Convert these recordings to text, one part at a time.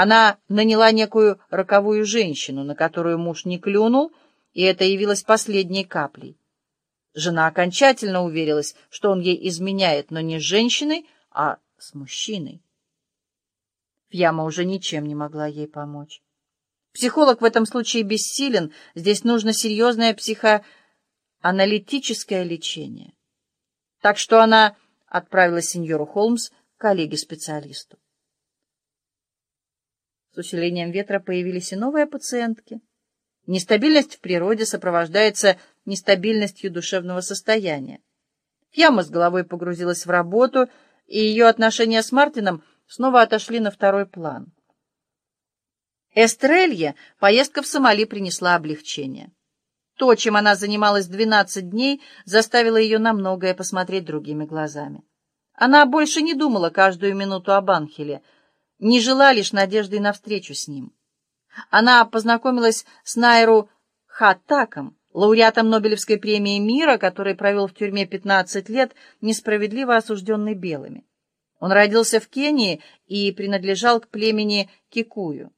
Она наняла некую роковую женщину, на которую муж не клюнул, и это явилось последней каплей. Жена окончательно уверилась, что он ей изменяет, но не с женщиной, а с мужчиной. Фьяма уже ничем не могла ей помочь. Психолог в этом случае бессилен, здесь нужно серьезное психоаналитическое лечение. Так что она отправила сеньору Холмс к коллеге-специалисту. С усилением ветра появились и новые пациентки. Нестабильность в природе сопровождается нестабильностью душевного состояния. Фьяма с головой погрузилась в работу, и ее отношения с Мартином снова отошли на второй план. Эстрелье поездка в Сомали принесла облегчение. То, чем она занималась 12 дней, заставило ее на многое посмотреть другими глазами. Она больше не думала каждую минуту об Анхеле, не жила лишь надеждой на встречу с ним. Она познакомилась с Найру Хаттаком, лауреатом Нобелевской премии мира, который провел в тюрьме 15 лет, несправедливо осужденный белыми. Он родился в Кении и принадлежал к племени Кикую.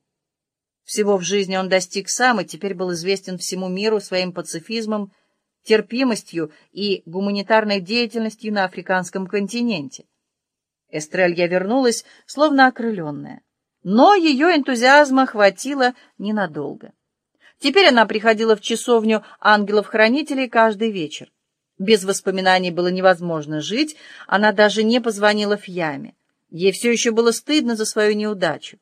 Всего в жизни он достиг сам и теперь был известен всему миру своим пацифизмом, терпимостью и гуманитарной деятельностью на африканском континенте. Эстрелья вернулась, словно окрыленная. Но ее энтузиазма хватило ненадолго. Теперь она приходила в часовню ангелов-хранителей каждый вечер. Без воспоминаний было невозможно жить, она даже не позвонила в яме. Ей все еще было стыдно за свою неудачу.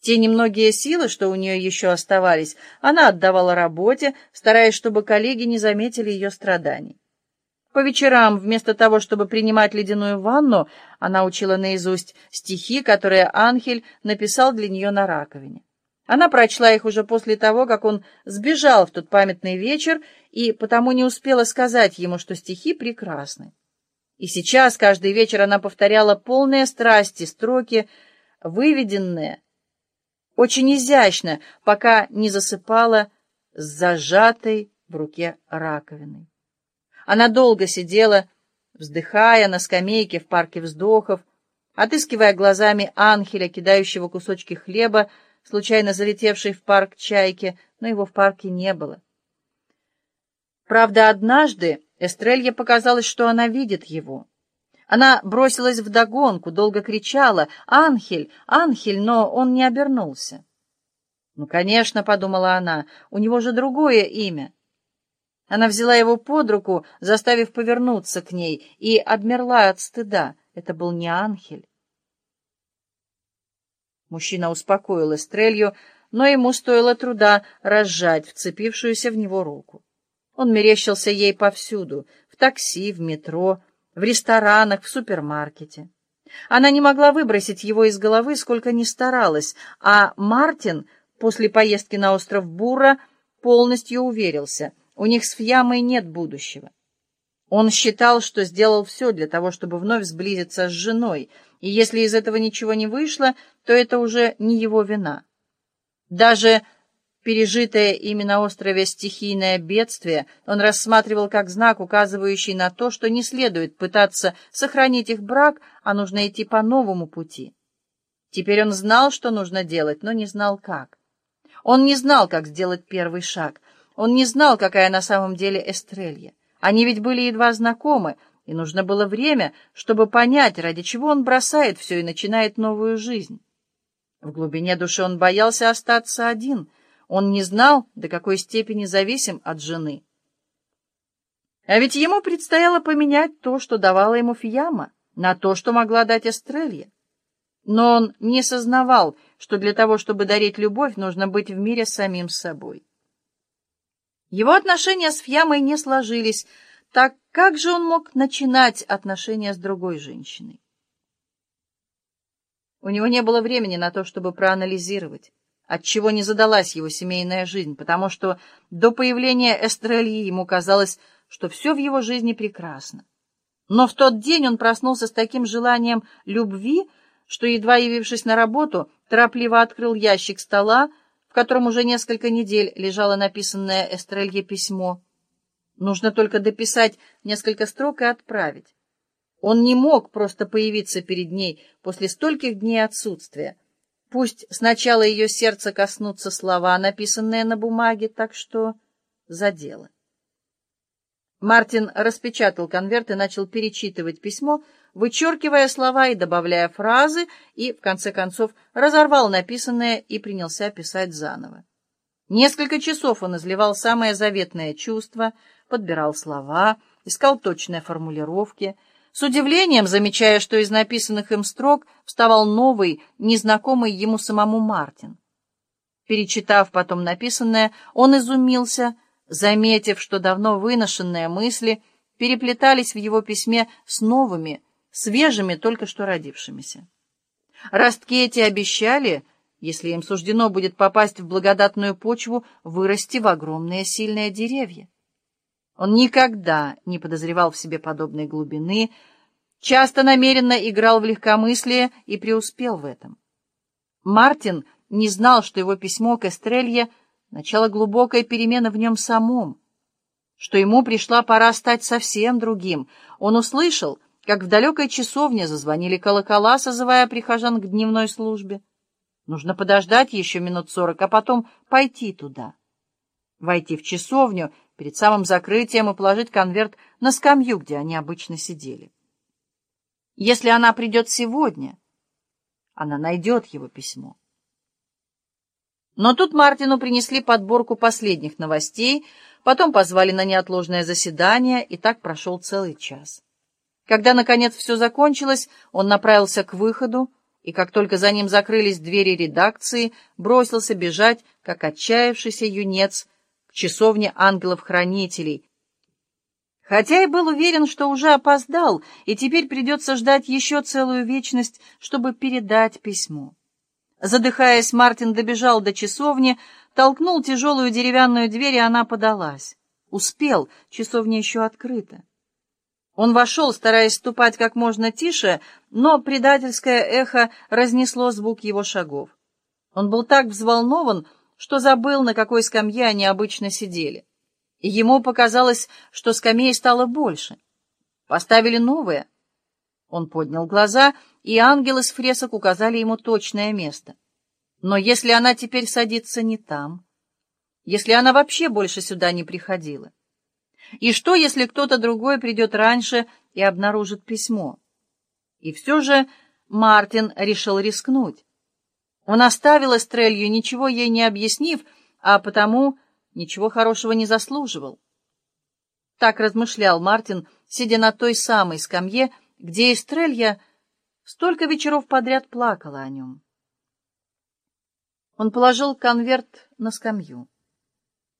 Те немногие силы, что у нее еще оставались, она отдавала работе, стараясь, чтобы коллеги не заметили ее страданий. По вечерам, вместо того, чтобы принимать ледяную ванну, она учила наизусть стихи, которые Анхель написал для нее на раковине. Она прочла их уже после того, как он сбежал в тот памятный вечер, и потому не успела сказать ему, что стихи прекрасны. И сейчас каждый вечер она повторяла полные страсти строки, выведенные очень изящно, пока не засыпала с зажатой в руке раковиной. Она долго сидела, вздыхая на скамейке в парке вздохов, отыскивая глазами Анхеля, кидающего кусочки хлеба, случайно залетевший в парк чайки, но его в парке не было. Правда, однажды Эстрелье показалось, что она видит его. Она бросилась вдогонку, долго кричала «Анхель! Анхель!», но он не обернулся. «Ну, конечно», — подумала она, — «у него же другое имя». Она взяла его под руку, заставив повернуться к ней, и обмерла от стыда. Это был не Анхель. Мужчина успокоил Эстрелью, но ему стоило труда разжать вцепившуюся в него руку. Он мерещился ей повсюду — в такси, в метро, в ресторанах, в супермаркете. Она не могла выбросить его из головы, сколько ни старалась, а Мартин после поездки на остров Бура полностью уверился, у них с Фьямой нет будущего. Он считал, что сделал все для того, чтобы вновь сблизиться с женой, и если из этого ничего не вышло, то это уже не его вина. Даже Пережитое ими на острове стихийное бедствие он рассматривал как знак, указывающий на то, что не следует пытаться сохранить их брак, а нужно идти по новому пути. Теперь он знал, что нужно делать, но не знал как. Он не знал, как сделать первый шаг. Он не знал, какая на самом деле Эстрелья. Они ведь были едва знакомы, и нужно было время, чтобы понять, ради чего он бросает все и начинает новую жизнь. В глубине души он боялся остаться один — он не знал, до какой степени зависим от жены. А ведь ему предстояло поменять то, что давала ему Фьяма, на то, что могла дать Эстрелья. Но он не сознавал, что для того, чтобы дарить любовь, нужно быть в мире с самим собой. Его отношения с Фьямой не сложились, так как же он мог начинать отношения с другой женщиной? У него не было времени на то, чтобы проанализировать отчего не задалась его семейная жизнь, потому что до появления Эстрельи ему казалось, что все в его жизни прекрасно. Но в тот день он проснулся с таким желанием любви, что, едва явившись на работу, торопливо открыл ящик стола, в котором уже несколько недель лежало написанное Эстрелье письмо. Нужно только дописать несколько строк и отправить. Он не мог просто появиться перед ней после стольких дней отсутствия, Пусть сначала ее сердце коснутся слова, написанные на бумаге, так что за дело. Мартин распечатал конверт и начал перечитывать письмо, вычеркивая слова и добавляя фразы, и, в конце концов, разорвал написанное и принялся писать заново. Несколько часов он изливал самое заветное чувство, подбирал слова, искал точные формулировки, с удивлением замечая, что из написанных им строк вставал новый, незнакомый ему самому Мартин. Перечитав потом написанное, он изумился, заметив, что давно выношенные мысли переплетались в его письме с новыми, свежими, только что родившимися. Ростки эти обещали, если им суждено будет попасть в благодатную почву, вырасти в огромные сильные деревья. Он никогда не подозревал в себе подобной глубины, часто намеренно играл в легкомыслие и преуспел в этом. Мартин не знал, что его письмо к Эстрелье — начало глубокой перемены в нем самом, что ему пришла пора стать совсем другим. Он услышал — как в далекой часовне зазвонили колокола, созывая прихожан к дневной службе. Нужно подождать еще минут сорок, а потом пойти туда. Войти в часовню перед самым закрытием и положить конверт на скамью, где они обычно сидели. Если она придет сегодня, она найдет его письмо. Но тут Мартину принесли подборку последних новостей, потом позвали на неотложное заседание, и так прошел целый час. Когда, наконец, все закончилось, он направился к выходу, и как только за ним закрылись двери редакции, бросился бежать, как отчаявшийся юнец, к часовне ангелов-хранителей, хотя и был уверен, что уже опоздал, и теперь придется ждать еще целую вечность, чтобы передать письмо. Задыхаясь, Мартин добежал до часовни, толкнул тяжелую деревянную дверь, и она подалась. Успел, часовня еще открыта. Он вошел, стараясь ступать как можно тише, но предательское эхо разнесло звук его шагов. Он был так взволнован, что забыл, на какой скамье они обычно сидели. И ему показалось, что скамей стало больше. Поставили новые. Он поднял глаза, и ангелы с фресок указали ему точное место. Но если она теперь садится не там, если она вообще больше сюда не приходила, и что, если кто-то другой придет раньше и обнаружит письмо? И все же Мартин решил рискнуть. Он оставил Эстрелью, ничего ей не объяснив, а потому ничего хорошего не заслуживал. Так размышлял Мартин, сидя на той самой скамье, где Эстрелья столько вечеров подряд плакала о нем. Он положил конверт на скамью.